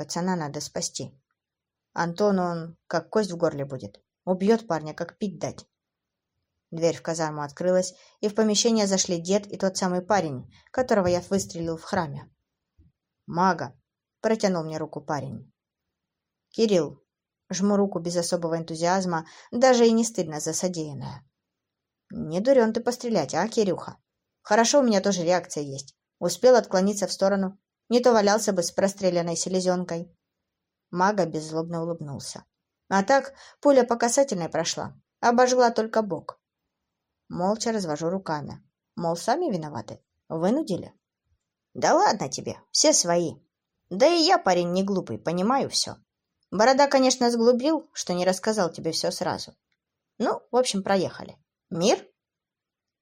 Пацана надо спасти. Антон он как кость в горле будет. Убьет парня, как пить дать. Дверь в казарму открылась, и в помещение зашли дед и тот самый парень, которого я выстрелил в храме. «Мага!» — протянул мне руку парень. «Кирилл!» — жму руку без особого энтузиазма, даже и не стыдно за содеянное. «Не дурен ты пострелять, а, Кирюха? Хорошо, у меня тоже реакция есть. Успел отклониться в сторону. Не то валялся бы с простреленной селезенкой». Мага беззлобно улыбнулся. А так, пуля по касательной прошла. Обожгла только бок. Молча развожу руками. Мол, сами виноваты. Вынудили. Да ладно тебе, все свои. Да и я парень не глупый, понимаю все. Борода, конечно, сглубил, что не рассказал тебе все сразу. Ну, в общем, проехали. Мир?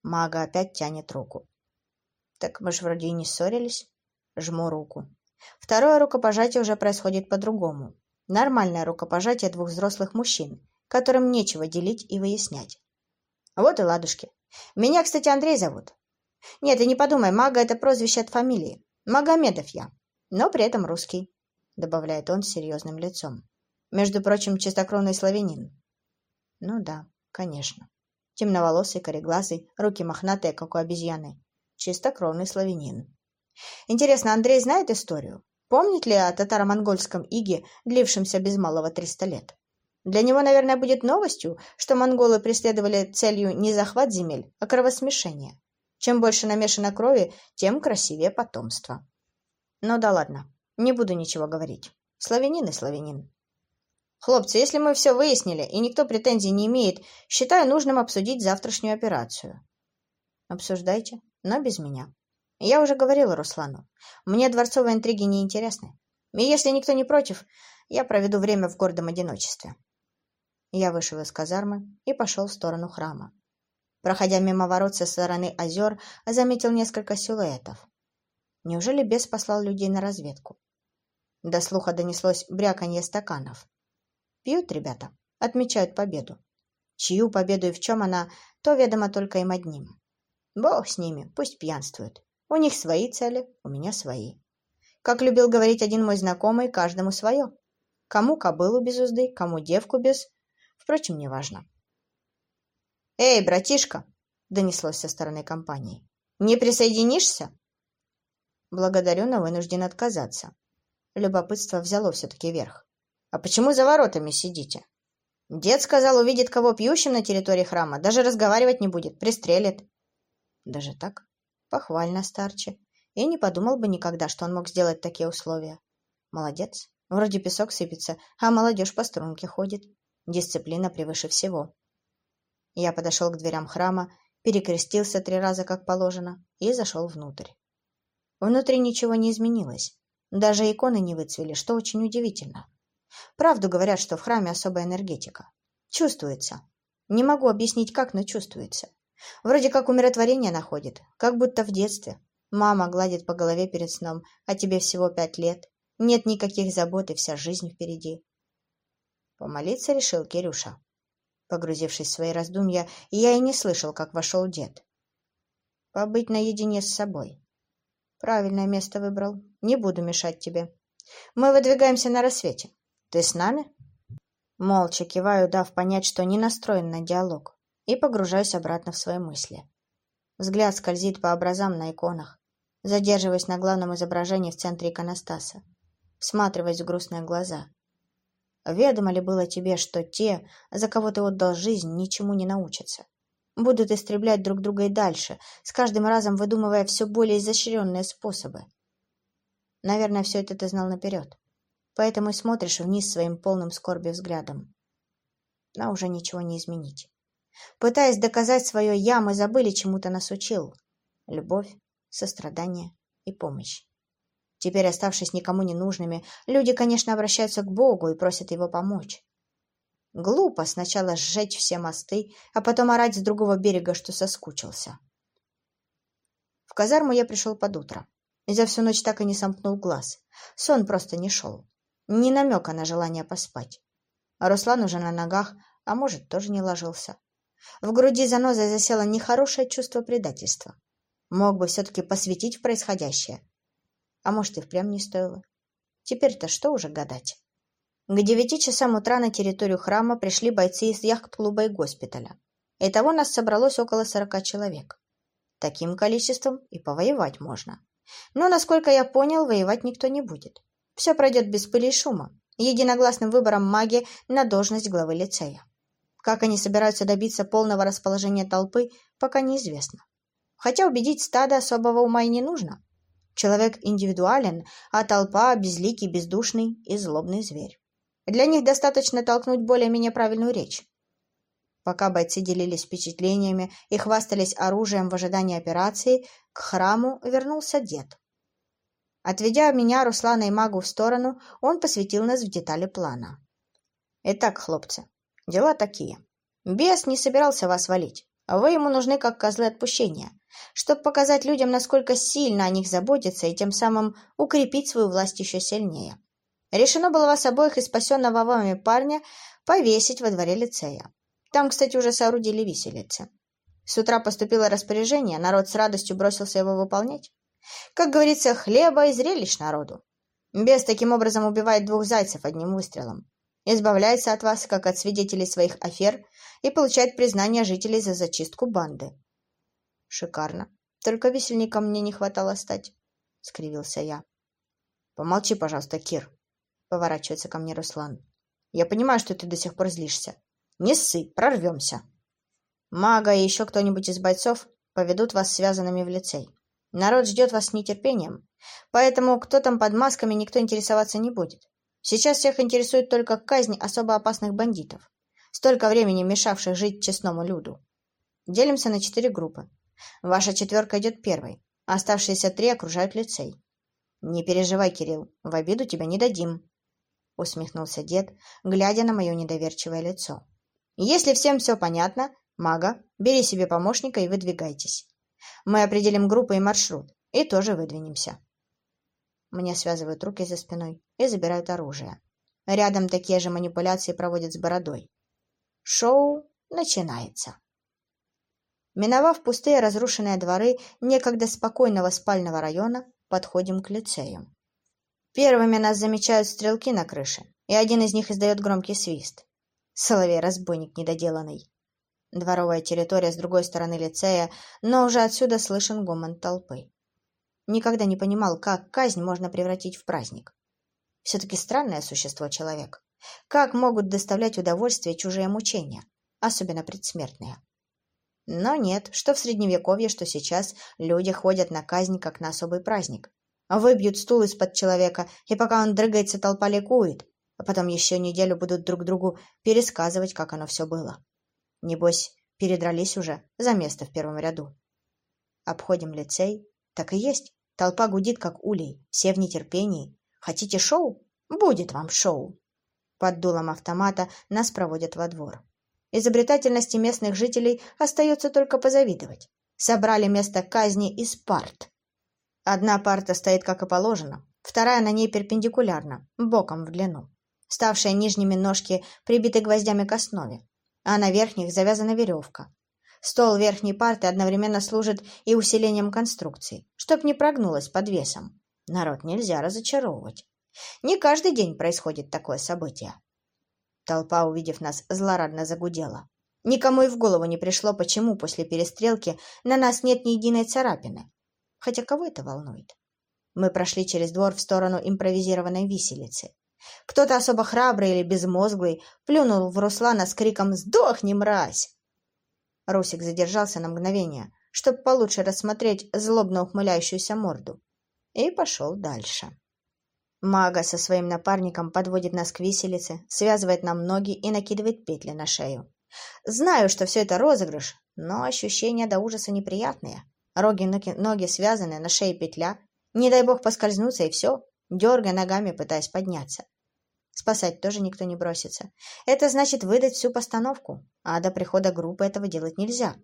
Мага опять тянет руку. Так мы ж вроде и не ссорились. Жму руку. Второе рукопожатие уже происходит по-другому. Нормальное рукопожатие двух взрослых мужчин, которым нечего делить и выяснять. Вот и ладушки. Меня, кстати, Андрей зовут. Нет, и не подумай, мага — это прозвище от фамилии. Магомедов я, но при этом русский, — добавляет он с серьезным лицом. Между прочим, чистокровный славянин. Ну да, конечно. Темноволосый, кореглазый, руки мохнатые, как у обезьяны. Чистокровный славянин. Интересно, Андрей знает историю? Помнит ли о татаро-монгольском иге, длившемся без малого триста лет? Для него, наверное, будет новостью, что монголы преследовали целью не захват земель, а кровосмешение. Чем больше намешано крови, тем красивее потомство. Ну да ладно, не буду ничего говорить. Славянин и славянин. Хлопцы, если мы все выяснили и никто претензий не имеет, считаю нужным обсудить завтрашнюю операцию. Обсуждайте, но без меня. Я уже говорила Руслану. Мне дворцовые интриги не интересны. И если никто не против, я проведу время в гордом одиночестве. Я вышел из казармы и пошел в сторону храма. Проходя мимо ворот со стороны озер, заметил несколько силуэтов. Неужели бес послал людей на разведку? До слуха донеслось бряканье стаканов. Пьют ребята, отмечают победу. Чью победу и в чем она, то ведомо только им одним. Бог с ними, пусть пьянствуют. У них свои цели, у меня свои. Как любил говорить один мой знакомый, каждому свое. Кому кобылу без узды, кому девку без... Впрочем, неважно. «Эй, братишка!» — донеслось со стороны компании. «Не присоединишься?» Благодарю, но вынужден отказаться. Любопытство взяло все-таки верх. «А почему за воротами сидите?» «Дед сказал, увидит кого пьющим на территории храма, даже разговаривать не будет, пристрелит». «Даже так?» Похвально, старче. Я не подумал бы никогда, что он мог сделать такие условия. Молодец. Вроде песок сыпется, а молодежь по струнке ходит. Дисциплина превыше всего. Я подошел к дверям храма, перекрестился три раза, как положено, и зашел внутрь. Внутри ничего не изменилось. Даже иконы не выцвели, что очень удивительно. Правду говорят, что в храме особая энергетика. Чувствуется. Не могу объяснить, как, но чувствуется. Вроде как умиротворение находит, как будто в детстве. Мама гладит по голове перед сном, а тебе всего пять лет. Нет никаких забот и вся жизнь впереди. Помолиться решил Кирюша. Погрузившись в свои раздумья, я и не слышал, как вошел дед. Побыть наедине с собой. Правильное место выбрал. Не буду мешать тебе. Мы выдвигаемся на рассвете. Ты с нами? Молча киваю, дав понять, что не настроен на диалог и погружаюсь обратно в свои мысли. Взгляд скользит по образам на иконах, задерживаясь на главном изображении в центре иконостаса, всматриваясь в грустные глаза. Ведомо ли было тебе, что те, за кого ты отдал жизнь, ничему не научатся? Будут истреблять друг друга и дальше, с каждым разом выдумывая все более изощренные способы. Наверное, все это ты знал наперед. Поэтому и смотришь вниз своим полным скорби взглядом. Но уже ничего не изменить. Пытаясь доказать свое «я», мы забыли, чему-то нас учил. Любовь, сострадание и помощь. Теперь, оставшись никому не нужными, люди, конечно, обращаются к Богу и просят Его помочь. Глупо сначала сжечь все мосты, а потом орать с другого берега, что соскучился. В казарму я пришел под утро. И за всю ночь так и не сомкнул глаз. Сон просто не шел. Ни намека на желание поспать. А Руслан уже на ногах, а может, тоже не ложился. В груди занозой засело нехорошее чувство предательства. Мог бы все-таки посвятить в происходящее. А может, и впрямь не стоило. Теперь-то что уже гадать? К девяти часам утра на территорию храма пришли бойцы из яхт-клуба и госпиталя. Итого нас собралось около сорока человек. Таким количеством и повоевать можно. Но, насколько я понял, воевать никто не будет. Все пройдет без пыли и шума, единогласным выбором маги на должность главы лицея. Как они собираются добиться полного расположения толпы, пока неизвестно. Хотя убедить стадо особого ума и не нужно. Человек индивидуален, а толпа – безликий, бездушный и злобный зверь. Для них достаточно толкнуть более-менее правильную речь. Пока бойцы делились впечатлениями и хвастались оружием в ожидании операции, к храму вернулся дед. Отведя меня, Руслана и магу в сторону, он посвятил нас в детали плана. «Итак, хлопцы, дела такие. Бес не собирался вас валить, вы ему нужны как козлы отпущения, чтобы показать людям, насколько сильно о них заботиться и тем самым укрепить свою власть еще сильнее. Решено было вас обоих и спасенного вами парня повесить во дворе лицея. Там, кстати, уже соорудили виселицы. С утра поступило распоряжение, народ с радостью бросился его выполнять. Как говорится, хлеба и зрелищ народу. Бес таким образом убивает двух зайцев одним выстрелом. Избавляется от вас, как от свидетелей своих афер, и получает признание жителей за зачистку банды. Шикарно. Только весельником мне не хватало стать, — скривился я. Помолчи, пожалуйста, Кир, — поворачивается ко мне Руслан. Я понимаю, что ты до сих пор злишься. Не ссы, прорвемся. Мага и еще кто-нибудь из бойцов поведут вас связанными в лицей. Народ ждет вас с нетерпением, поэтому кто там под масками, никто интересоваться не будет. Сейчас всех интересует только казнь особо опасных бандитов, столько времени мешавших жить честному люду. Делимся на четыре группы. Ваша четверка идет первой, а оставшиеся три окружают лицей. Не переживай, Кирилл, в обиду тебя не дадим, — усмехнулся дед, глядя на мое недоверчивое лицо. Если всем все понятно, мага, бери себе помощника и выдвигайтесь. Мы определим группу и маршрут, и тоже выдвинемся. Мне связывают руки за спиной и забирают оружие. Рядом такие же манипуляции проводят с бородой. Шоу начинается. Миновав пустые разрушенные дворы некогда спокойного спального района, подходим к лицею. Первыми нас замечают стрелки на крыше, и один из них издает громкий свист. Соловей-разбойник недоделанный. Дворовая территория с другой стороны лицея, но уже отсюда слышен гомон толпы. Никогда не понимал, как казнь можно превратить в праздник. Все-таки странное существо человек. Как могут доставлять удовольствие чужие мучения, особенно предсмертные? Но нет, что в Средневековье, что сейчас, люди ходят на казнь как на особый праздник. Выбьют стул из-под человека, и пока он дрыгается, толпа ликует, а потом еще неделю будут друг другу пересказывать, как оно все было. Небось, передрались уже за место в первом ряду. Обходим лицей. Так и есть. Толпа гудит, как улей. Все в нетерпении. Хотите шоу? Будет вам шоу. Под дулом автомата нас проводят во двор. Изобретательности местных жителей остается только позавидовать. Собрали место казни из парт. Одна парта стоит как и положено, вторая на ней перпендикулярно, боком в длину. Ставшие нижними ножки прибиты гвоздями к основе а на верхних завязана веревка. Стол верхней парты одновременно служит и усилением конструкции, чтоб не прогнулась под весом. Народ нельзя разочаровывать. Не каждый день происходит такое событие. Толпа, увидев нас, злорадно загудела. Никому и в голову не пришло, почему после перестрелки на нас нет ни единой царапины. Хотя кого это волнует? Мы прошли через двор в сторону импровизированной виселицы. Кто-то особо храбрый или безмозглый плюнул в Руслана с криком «Сдохни, мразь!». Русик задержался на мгновение, чтобы получше рассмотреть злобно ухмыляющуюся морду, и пошел дальше. Мага со своим напарником подводит нас к виселице, связывает нам ноги и накидывает петли на шею. Знаю, что все это розыгрыш, но ощущения до ужаса неприятные. Роги, ноги связаны, на шее петля. Не дай бог поскользнуться, и все дергая ногами, пытаясь подняться. Спасать тоже никто не бросится. Это значит выдать всю постановку, а до прихода группы этого делать нельзя.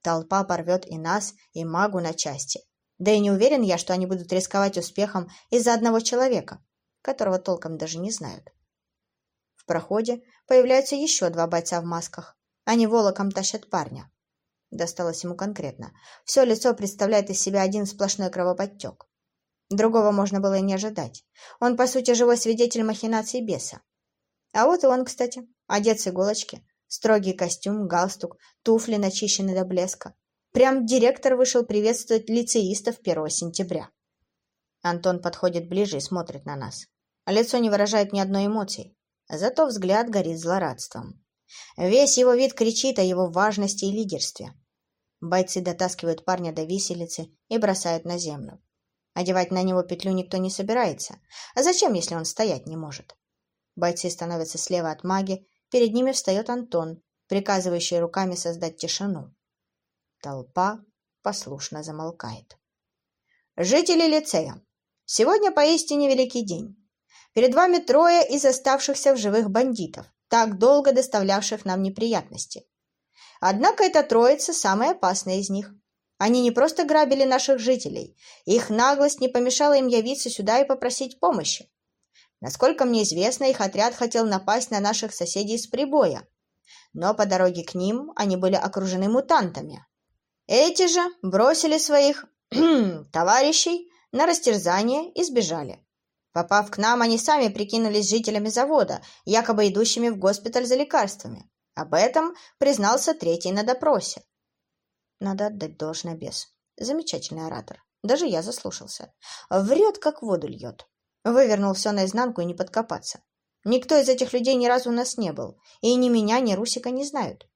Толпа порвет и нас, и магу на части. Да и не уверен я, что они будут рисковать успехом из-за одного человека, которого толком даже не знают. В проходе появляются еще два бойца в масках. Они волоком тащат парня. Досталось ему конкретно. Все лицо представляет из себя один сплошной кровоподтек. Другого можно было и не ожидать. Он, по сути, живой свидетель махинаций беса. А вот и он, кстати, одет с иголочки. Строгий костюм, галстук, туфли начищены до блеска. Прям директор вышел приветствовать лицеистов 1 сентября. Антон подходит ближе и смотрит на нас. Лицо не выражает ни одной эмоции, зато взгляд горит злорадством. Весь его вид кричит о его важности и лидерстве. Бойцы дотаскивают парня до виселицы и бросают на землю. Одевать на него петлю никто не собирается. А зачем, если он стоять не может? Бойцы становятся слева от маги, перед ними встает Антон, приказывающий руками создать тишину. Толпа послушно замолкает. Жители лицея, сегодня поистине великий день. Перед вами трое из оставшихся в живых бандитов, так долго доставлявших нам неприятности. Однако эта троица самая опасная из них. Они не просто грабили наших жителей, их наглость не помешала им явиться сюда и попросить помощи. Насколько мне известно, их отряд хотел напасть на наших соседей с прибоя, но по дороге к ним они были окружены мутантами. Эти же бросили своих товарищей на растерзание и сбежали. Попав к нам, они сами прикинулись жителями завода, якобы идущими в госпиталь за лекарствами. Об этом признался третий на допросе. Надо отдать должное бес. Замечательный оратор. Даже я заслушался. Врет, как воду льет. Вывернул все наизнанку и не подкопаться. Никто из этих людей ни разу у нас не был. И ни меня, ни Русика не знают.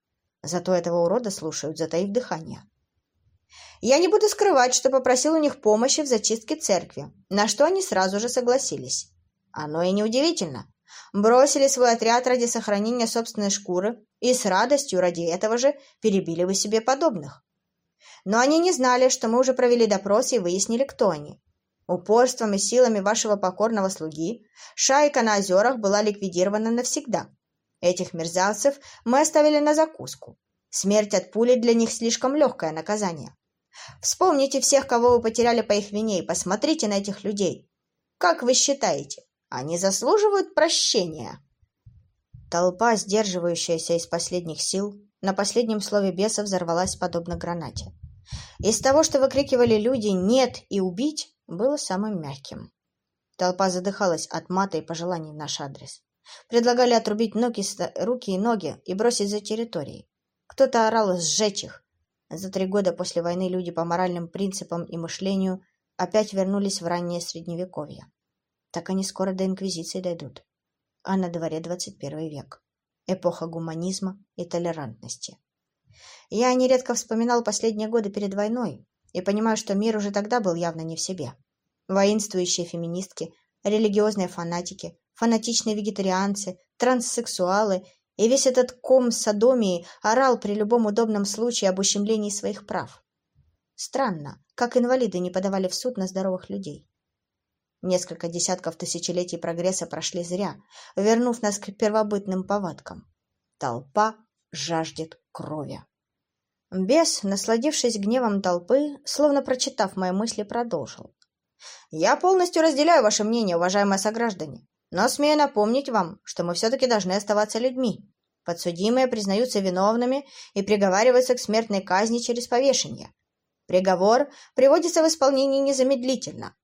Зато этого урода слушают, затаив дыхание. Я не буду скрывать, что попросил у них помощи в зачистке церкви, на что они сразу же согласились. Оно и неудивительно. Бросили свой отряд ради сохранения собственной шкуры и с радостью ради этого же перебили бы себе подобных. Но они не знали, что мы уже провели допрос и выяснили, кто они. Упорством и силами вашего покорного слуги шайка на озерах была ликвидирована навсегда. Этих мерзавцев мы оставили на закуску. Смерть от пули для них слишком легкое наказание. Вспомните всех, кого вы потеряли по их вине, и посмотрите на этих людей. Как вы считаете, они заслуживают прощения?» Толпа, сдерживающаяся из последних сил, на последнем слове беса взорвалась подобно гранате. Из того, что выкрикивали люди «нет» и «убить», было самым мягким. Толпа задыхалась от мата и пожеланий в наш адрес. Предлагали отрубить ноги, руки и ноги и бросить за территорией. Кто-то орал «сжечь их». За три года после войны люди по моральным принципам и мышлению опять вернулись в раннее Средневековье. Так они скоро до Инквизиции дойдут. А на дворе 21 век. Эпоха гуманизма и толерантности. Я нередко вспоминал последние годы перед войной и понимаю, что мир уже тогда был явно не в себе. Воинствующие феминистки, религиозные фанатики, фанатичные вегетарианцы, транссексуалы и весь этот ком садомии орал при любом удобном случае об ущемлении своих прав. Странно, как инвалиды не подавали в суд на здоровых людей. Несколько десятков тысячелетий прогресса прошли зря, вернув нас к первобытным повадкам. Толпа жаждет крови. Бес, насладившись гневом толпы, словно прочитав мои мысли, продолжил. «Я полностью разделяю ваше мнение, уважаемые сограждане, но смею напомнить вам, что мы все-таки должны оставаться людьми. Подсудимые признаются виновными и приговариваются к смертной казни через повешение. Приговор приводится в исполнение незамедлительно.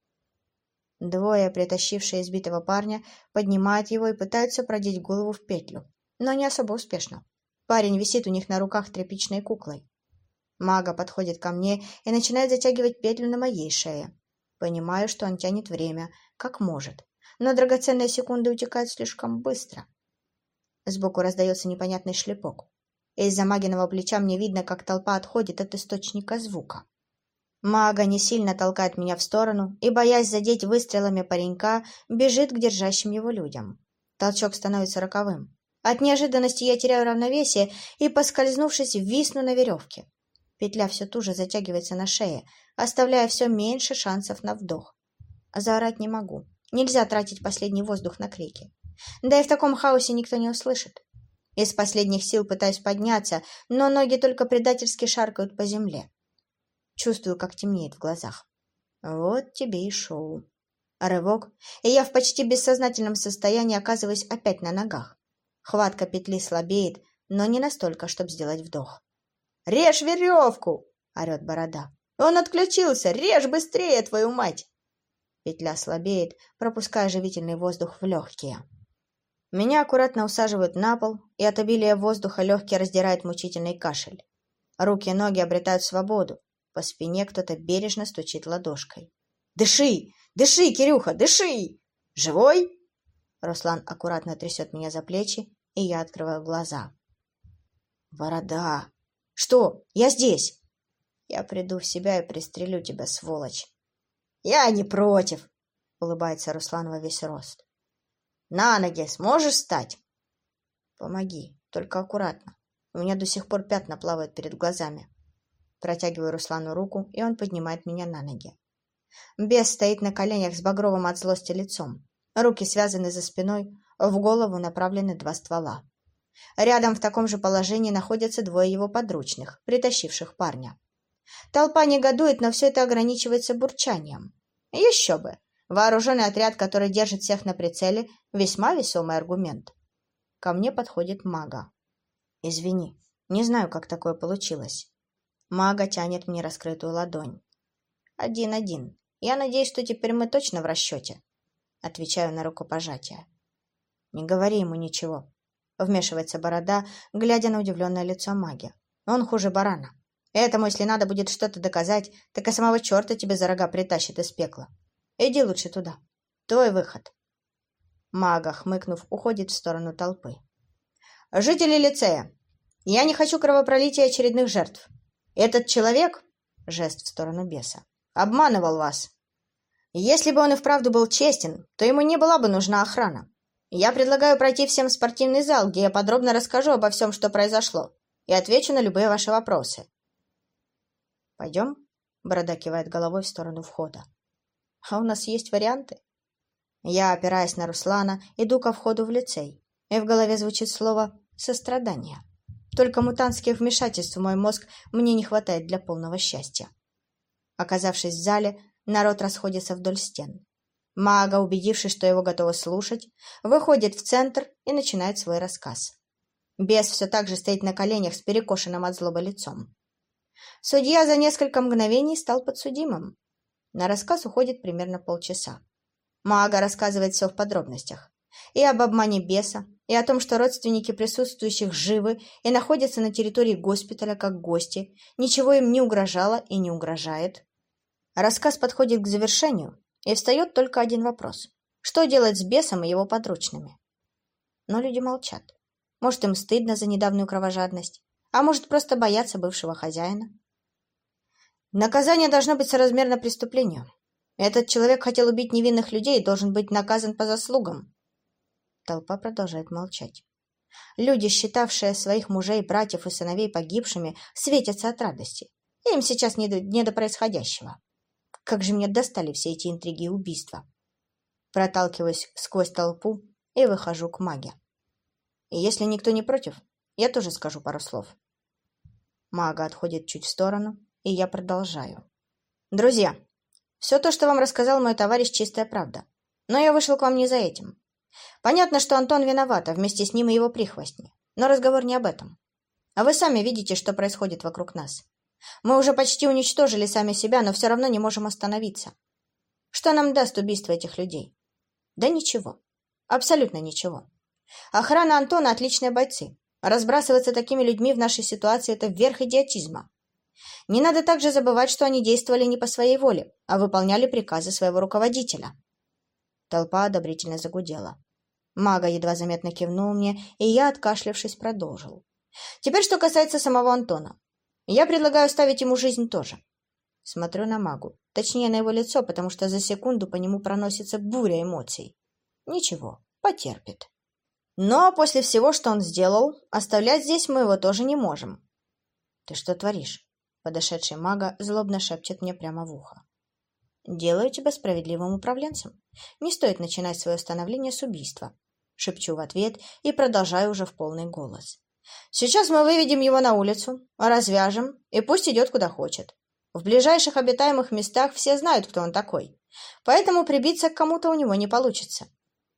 Двое, притащившие избитого парня, поднимают его и пытаются продеть голову в петлю, но не особо успешно. Парень висит у них на руках тряпичной куклой. Мага подходит ко мне и начинает затягивать петлю на моей шее. Понимаю, что он тянет время, как может, но драгоценные секунды утекают слишком быстро. Сбоку раздается непонятный шлепок. Из-за магиного плеча мне видно, как толпа отходит от источника звука. Мага не сильно толкает меня в сторону и, боясь задеть выстрелами паренька, бежит к держащим его людям. Толчок становится роковым. От неожиданности я теряю равновесие и, поскользнувшись, висну на веревке. Петля все туже затягивается на шее, оставляя все меньше шансов на вдох. Заорать не могу. Нельзя тратить последний воздух на крики. Да и в таком хаосе никто не услышит. Из последних сил пытаюсь подняться, но ноги только предательски шаркают по земле. Чувствую, как темнеет в глазах. Вот тебе и шоу. Рывок, и я в почти бессознательном состоянии оказываюсь опять на ногах. Хватка петли слабеет, но не настолько, чтобы сделать вдох. «Режь веревку!» — орет борода. «Он отключился! Режь быстрее, твою мать!» Петля слабеет, пропуская живительный воздух в легкие. Меня аккуратно усаживают на пол, и от обилия воздуха легкие раздирает мучительный кашель. Руки и ноги обретают свободу. По спине кто-то бережно стучит ладошкой. «Дыши! Дыши, Кирюха, дыши! Живой?» Руслан аккуратно трясет меня за плечи, и я открываю глаза. «Борода! Что? Я здесь!» «Я приду в себя и пристрелю тебя, сволочь!» «Я не против!» — улыбается Руслан во весь рост. «На ноги сможешь встать?» «Помоги, только аккуратно. У меня до сих пор пятна плавают перед глазами». Протягиваю Руслану руку, и он поднимает меня на ноги. Бес стоит на коленях с багровым от злости лицом. Руки связаны за спиной, в голову направлены два ствола. Рядом в таком же положении находятся двое его подручных, притащивших парня. Толпа негодует, но все это ограничивается бурчанием. Еще бы! Вооруженный отряд, который держит всех на прицеле, весьма весомый аргумент. Ко мне подходит мага. Извини, не знаю, как такое получилось. Мага тянет мне раскрытую ладонь. Один-один. Я надеюсь, что теперь мы точно в расчете. Отвечаю на рукопожатие. Не говори ему ничего. Вмешивается борода, глядя на удивленное лицо маги. Он хуже барана. Этому, если надо будет что-то доказать, так и самого черта тебе за рога притащит из пекла. Иди лучше туда. Твой выход. Мага, хмыкнув, уходит в сторону толпы. Жители лицея, я не хочу кровопролития очередных жертв. Этот человек, жест в сторону беса, обманывал вас. Если бы он и вправду был честен, то ему не была бы нужна охрана. Я предлагаю пройти всем в спортивный зал, где я подробно расскажу обо всем, что произошло, и отвечу на любые ваши вопросы. «Пойдем?» — Борода кивает головой в сторону входа. «А у нас есть варианты?» Я, опираясь на Руслана, иду ко входу в лицей, и в голове звучит слово «сострадание». Только мутантских вмешательств в мой мозг мне не хватает для полного счастья. Оказавшись в зале, народ расходится вдоль стен. Мага, убедившись, что его готовы слушать, выходит в центр и начинает свой рассказ. Бес все так же стоит на коленях с перекошенным от злобы лицом. Судья за несколько мгновений стал подсудимым. На рассказ уходит примерно полчаса. Мага рассказывает все в подробностях. И об обмане беса, и о том, что родственники присутствующих живы и находятся на территории госпиталя как гости, ничего им не угрожало и не угрожает. Рассказ подходит к завершению, и встает только один вопрос. Что делать с бесом и его подручными? Но люди молчат. Может, им стыдно за недавнюю кровожадность, а может, просто боятся бывшего хозяина. Наказание должно быть соразмерно преступлению. Этот человек хотел убить невинных людей и должен быть наказан по заслугам. Толпа продолжает молчать. Люди, считавшие своих мужей, братьев и сыновей погибшими, светятся от радости. Им сейчас не до, не до происходящего. Как же меня достали все эти интриги и убийства. Проталкиваюсь сквозь толпу и выхожу к маге. Если никто не против, я тоже скажу пару слов. Мага отходит чуть в сторону, и я продолжаю. Друзья, все то, что вам рассказал мой товарищ, чистая правда. Но я вышел к вам не за этим. Понятно, что Антон виноват, а вместе с ним и его прихвостни. Но разговор не об этом. А вы сами видите, что происходит вокруг нас. Мы уже почти уничтожили сами себя, но все равно не можем остановиться. Что нам даст убийство этих людей? Да ничего. Абсолютно ничего. Охрана Антона – отличные бойцы. Разбрасываться такими людьми в нашей ситуации – это верх идиотизма. Не надо также забывать, что они действовали не по своей воле, а выполняли приказы своего руководителя. Толпа одобрительно загудела. Мага едва заметно кивнул мне, и я, откашлявшись, продолжил. Теперь, что касается самого Антона. Я предлагаю ставить ему жизнь тоже. Смотрю на магу, точнее на его лицо, потому что за секунду по нему проносится буря эмоций. Ничего, потерпит. Но после всего, что он сделал, оставлять здесь мы его тоже не можем. Ты что творишь? Подошедший мага злобно шепчет мне прямо в ухо. Делаю тебя справедливым управленцем. Не стоит начинать свое становление с убийства. Шепчу в ответ и продолжаю уже в полный голос. Сейчас мы выведем его на улицу, развяжем, и пусть идет куда хочет. В ближайших обитаемых местах все знают, кто он такой. Поэтому прибиться к кому-то у него не получится.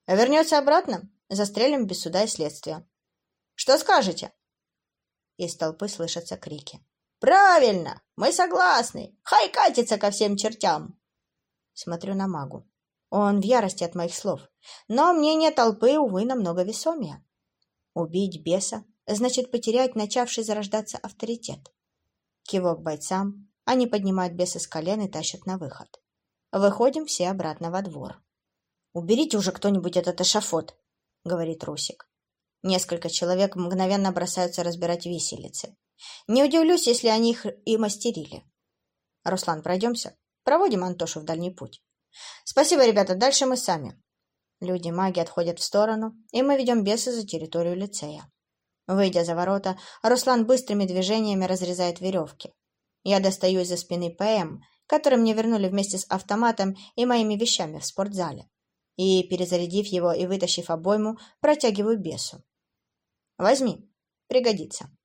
Вернется обратно, застрелим без суда и следствия. Что скажете? Из толпы слышатся крики. «Правильно! Мы согласны! Хай катится ко всем чертям!» Смотрю на магу. Он в ярости от моих слов. Но мнение толпы, увы, намного весомее. Убить беса значит потерять начавший зарождаться авторитет. Кивок бойцам, они поднимают беса с колен и тащат на выход. Выходим все обратно во двор. «Уберите уже кто-нибудь этот эшафот», — говорит Русик. Несколько человек мгновенно бросаются разбирать виселицы. Не удивлюсь, если они их и мастерили. Руслан, пройдемся. Проводим Антошу в дальний путь. Спасибо, ребята, дальше мы сами. Люди-маги отходят в сторону, и мы ведем беса за территорию лицея. Выйдя за ворота, Руслан быстрыми движениями разрезает веревки. Я достаю из-за спины ПМ, который мне вернули вместе с автоматом и моими вещами в спортзале. И, перезарядив его и вытащив обойму, протягиваю бесу. «Возьми. Пригодится».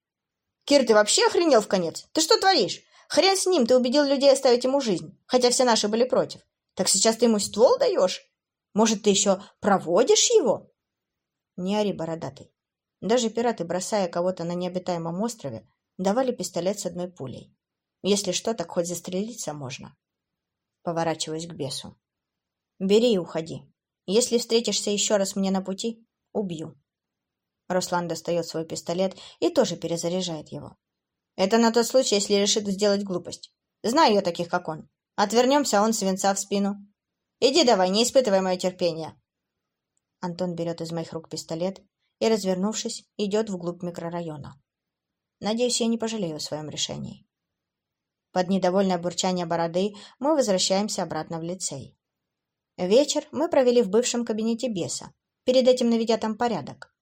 «Кир, ты вообще охренел в конец? Ты что творишь? Хрен с ним, ты убедил людей оставить ему жизнь, хотя все наши были против. Так сейчас ты ему ствол даешь? Может, ты еще проводишь его? Не ори, бородатый. Даже пираты, бросая кого-то на необитаемом острове, давали пистолет с одной пулей. Если что, так хоть застрелиться можно. Поворачиваюсь к бесу. Бери и уходи. Если встретишься еще раз мне на пути, убью. Руслан достает свой пистолет и тоже перезаряжает его. Это на тот случай, если решит сделать глупость. Знаю я таких, как он. Отвернемся, а он свинца в спину. Иди давай, не испытывай мое терпение. Антон берет из моих рук пистолет и, развернувшись, идет вглубь микрорайона. Надеюсь, я не пожалею о своем решении. Под недовольное бурчание бороды мы возвращаемся обратно в лицей. Вечер мы провели в бывшем кабинете беса, перед этим наведя там порядок.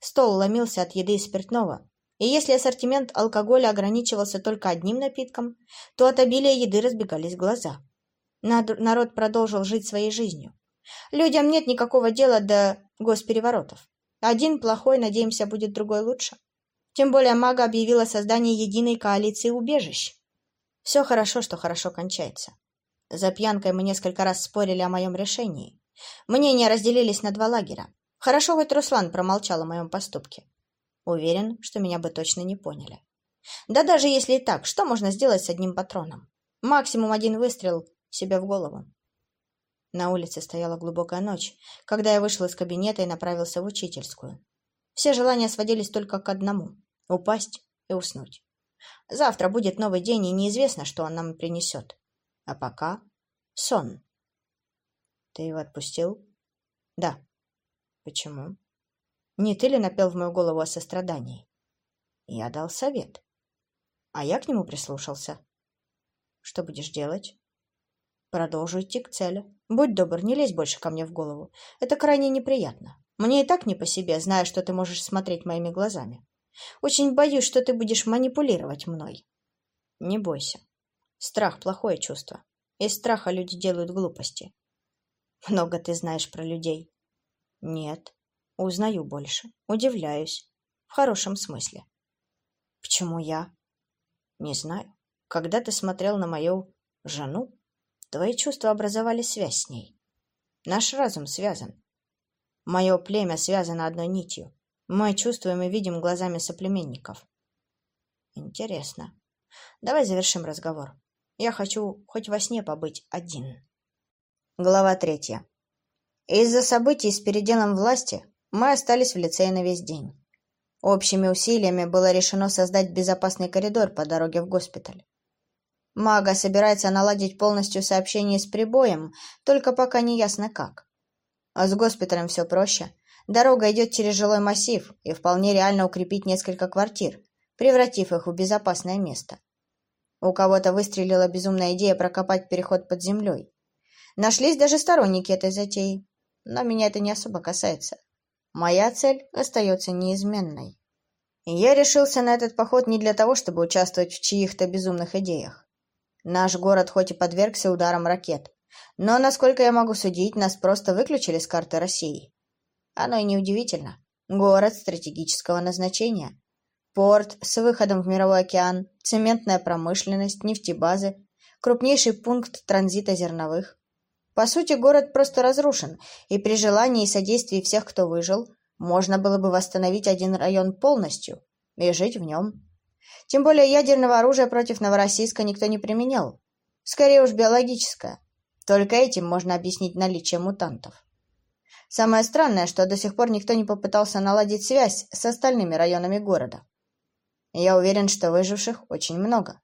Стол ломился от еды и спиртного, и если ассортимент алкоголя ограничивался только одним напитком, то от обилия еды разбегались глаза. Народ продолжил жить своей жизнью. Людям нет никакого дела до госпереворотов. Один плохой, надеемся, будет другой лучше. Тем более мага объявила создание единой коалиции убежищ. Все хорошо, что хорошо кончается. За пьянкой мы несколько раз спорили о моем решении. Мнения разделились на два лагеря. Хорошо, хоть Руслан промолчал о моем поступке. Уверен, что меня бы точно не поняли. Да даже если и так, что можно сделать с одним патроном? Максимум один выстрел себе в голову. На улице стояла глубокая ночь, когда я вышел из кабинета и направился в учительскую. Все желания сводились только к одному — упасть и уснуть. Завтра будет новый день, и неизвестно, что он нам принесет. А пока — сон. Ты его отпустил? Да. Почему? Не ты ли напел в мою голову о сострадании? Я дал совет. А я к нему прислушался. Что будешь делать? Продолжу идти к цели. Будь добр, не лезь больше ко мне в голову. Это крайне неприятно. Мне и так не по себе, зная, что ты можешь смотреть моими глазами. Очень боюсь, что ты будешь манипулировать мной. Не бойся. Страх — плохое чувство. Из страха люди делают глупости. Много ты знаешь про людей. Нет. Узнаю больше. Удивляюсь. В хорошем смысле. Почему я? Не знаю. Когда ты смотрел на мою жену, твои чувства образовали связь с ней. Наш разум связан. Мое племя связано одной нитью. Мы чувствуем и видим глазами соплеменников. Интересно. Давай завершим разговор. Я хочу хоть во сне побыть один. Глава третья. Из-за событий с переделом власти мы остались в лицее на весь день. Общими усилиями было решено создать безопасный коридор по дороге в госпиталь. Мага собирается наладить полностью сообщение с прибоем, только пока не ясно как. А с госпиталем все проще. Дорога идет через жилой массив, и вполне реально укрепить несколько квартир, превратив их в безопасное место. У кого-то выстрелила безумная идея прокопать переход под землей. Нашлись даже сторонники этой затеи, но меня это не особо касается. Моя цель остается неизменной. я решился на этот поход не для того, чтобы участвовать в чьих-то безумных идеях. Наш город хоть и подвергся ударам ракет, но, насколько я могу судить, нас просто выключили с карты России. Оно и неудивительно. Город стратегического назначения. Порт с выходом в мировой океан, цементная промышленность, нефтебазы, крупнейший пункт транзита зерновых. По сути, город просто разрушен, и при желании и содействии всех, кто выжил, можно было бы восстановить один район полностью и жить в нем. Тем более ядерного оружия против Новороссийска никто не применял. Скорее уж биологическое. Только этим можно объяснить наличие мутантов. Самое странное, что до сих пор никто не попытался наладить связь с остальными районами города. Я уверен, что выживших очень много.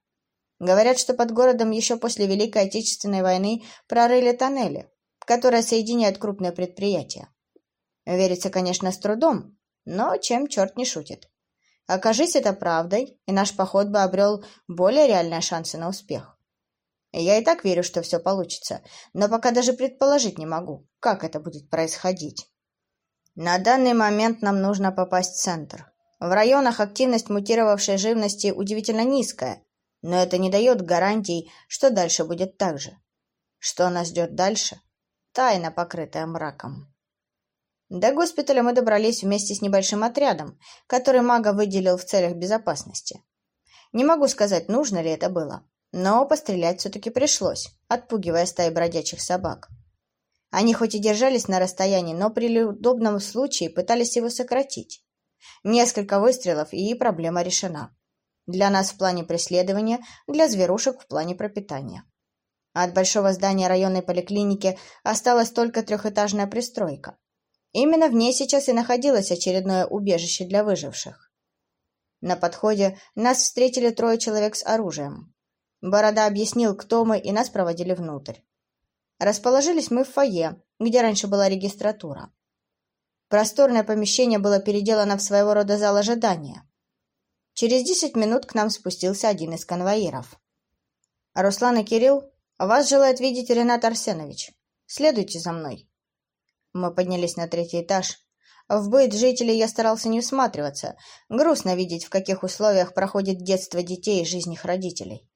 Говорят, что под городом еще после Великой Отечественной войны прорыли тоннели, которые соединяют крупные предприятия. Верится, конечно, с трудом, но чем черт не шутит. Окажись это правдой, и наш поход бы обрел более реальные шансы на успех. Я и так верю, что все получится, но пока даже предположить не могу, как это будет происходить. На данный момент нам нужно попасть в центр. В районах активность мутировавшей живности удивительно низкая, но это не дает гарантий, что дальше будет так же. Что нас ждет дальше? Тайна, покрытая мраком. До госпиталя мы добрались вместе с небольшим отрядом, который мага выделил в целях безопасности. Не могу сказать, нужно ли это было. Но пострелять все-таки пришлось, отпугивая стаи бродячих собак. Они хоть и держались на расстоянии, но при удобном случае пытались его сократить. Несколько выстрелов, и проблема решена. Для нас в плане преследования, для зверушек в плане пропитания. От большого здания районной поликлиники осталась только трехэтажная пристройка. Именно в ней сейчас и находилось очередное убежище для выживших. На подходе нас встретили трое человек с оружием. Борода объяснил, кто мы, и нас проводили внутрь. Расположились мы в фойе, где раньше была регистратура. Просторное помещение было переделано в своего рода зал ожидания. Через десять минут к нам спустился один из конвоиров. «Руслан и Кирилл, вас желает видеть Ренат Арсенович. Следуйте за мной». Мы поднялись на третий этаж. В быт жителей я старался не усматриваться. Грустно видеть, в каких условиях проходит детство детей и жизнь их родителей.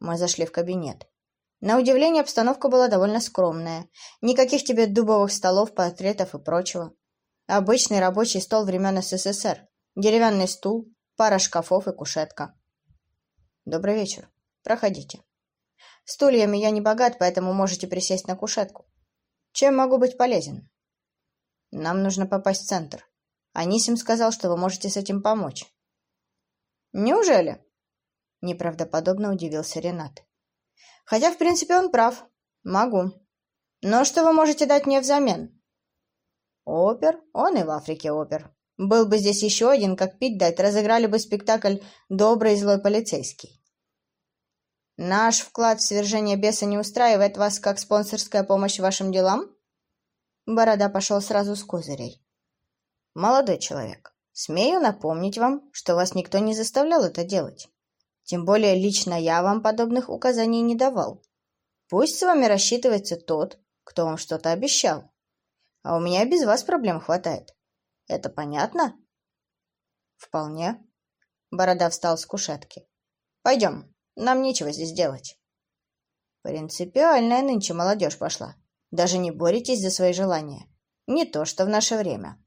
Мы зашли в кабинет. На удивление, обстановка была довольно скромная. Никаких тебе дубовых столов, портретов и прочего. Обычный рабочий стол времен СССР. Деревянный стул, пара шкафов и кушетка. Добрый вечер. Проходите. Стульями я не богат, поэтому можете присесть на кушетку. Чем могу быть полезен? Нам нужно попасть в центр. Анисим сказал, что вы можете с этим помочь. Неужели? Неправдоподобно удивился Ренат. Хотя, в принципе, он прав. Могу. Но что вы можете дать мне взамен? Опер? Он и в Африке опер. Был бы здесь еще один, как пить дать, разыграли бы спектакль «Добрый и злой полицейский». Наш вклад в свержение беса не устраивает вас как спонсорская помощь вашим делам? Борода пошел сразу с козырей. Молодой человек, смею напомнить вам, что вас никто не заставлял это делать. Тем более лично я вам подобных указаний не давал. Пусть с вами рассчитывается тот, кто вам что-то обещал. А у меня без вас проблем хватает. Это понятно? Вполне. Борода встал с кушетки. Пойдем, нам нечего здесь делать. Принципиальная нынче молодежь пошла. Даже не боритесь за свои желания. Не то, что в наше время.